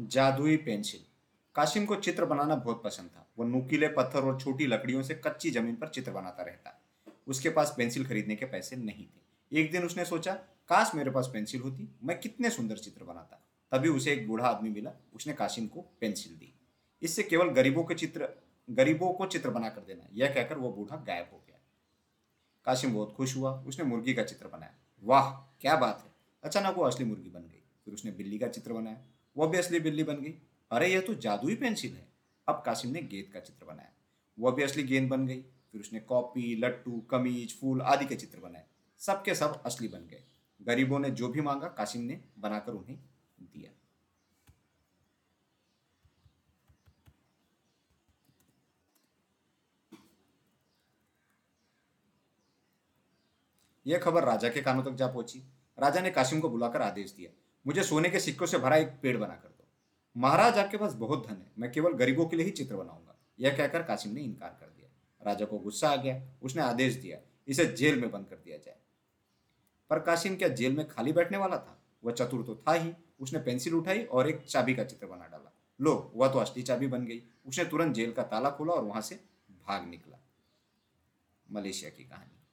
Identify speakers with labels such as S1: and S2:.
S1: जादुई पेंसिल। काशिम को चित्र बनाना बहुत पसंद था। वो नुकीले पत्थर और छोटी लकड़ियों से कच्ची ज़मीन पर चित्र बनाता रहता। उसके पास पेंसिल खरीदने के पैसे नहीं थे। एक दिन उसने सोचा, काश मेरे पास पेंसिल होती, मैं कितने सुंदर चित्र बनाता। तभी उसे एक बूढ़ा आदमी मिला, उसने काशिम को पेंसिल दी। इससे केवल गरीबों के चित्र, गरीबों को चित्र बना कर देना, यह कहकर वो बूढ़ा गायब हो गया। काशिम बहुत खुश हुआ, उसने मुर्गी का चित्र बनाया। वाह, क्या बात है। अचानक वो असली मुर्गी बन गई। फिर उसने बिल्ली का चित्र बनाया। वो भी असली बिल्ली बन गई। अरे, यह तो जादुई पेंसिल है। अब कासिम ने गेंद का चित्र बनाया। भी असली गेंद बन गई। फिर उसने कॉपी, लट्टू, कमीज, फूल आदि के चित्र बनाए। सबके सब असली बन गए। गरीबों ने जो भी मांगा कासिम ने बनाकर उन्हें दिया। यह खबर राजा के कानों तक जा पहुँची। राजा ने कासिम को बुलाकर आदेश दिया। मुझे सोने के सिक्कों से भरा एक पेड़ बना कर दो। महाराज आपके पास बहुत धन है। मैं केवल गरीबों के लिए ही चित्र बनाऊँगा। यह कहकर कासिम ने इनकार कर दिया। राजा को गुस्सा आ गया। उसने आदेश दिया, इसे जेल में बंद कर दिया जाए। पर कासिम क्या जेल में खाली बैठने वाला था? वह चतुर तो था ही। उसने पेंसिल उठाई और एक चाबी का चित्र बना डाला। लो, वह तो असली चाबी बन गई। उसने तुरंत जेल का ताला खोला और वहाँ से भाग निकला। मलेशिया की कहानी।